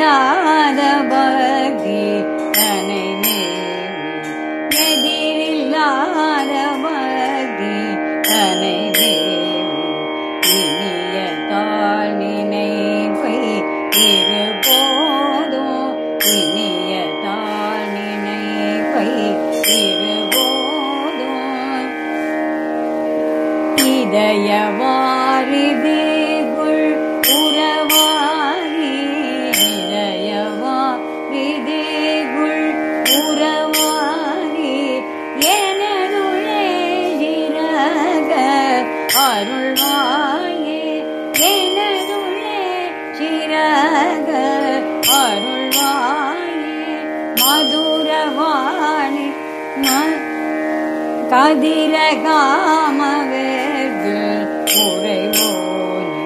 எதிரில்லாத பக்தி தனை எதிரில்லாத பக்தி தனை இனிய தாழ் நினைப்பை இருபோதும் இனிய தாழ் நினைப்பை இருபோதும். அருள்வாயே எனதுளே சிறக அருள்வாயே மதுரவாணி ம- கதிரகாமவேகு உறைவோனி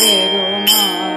Guru Maharaj.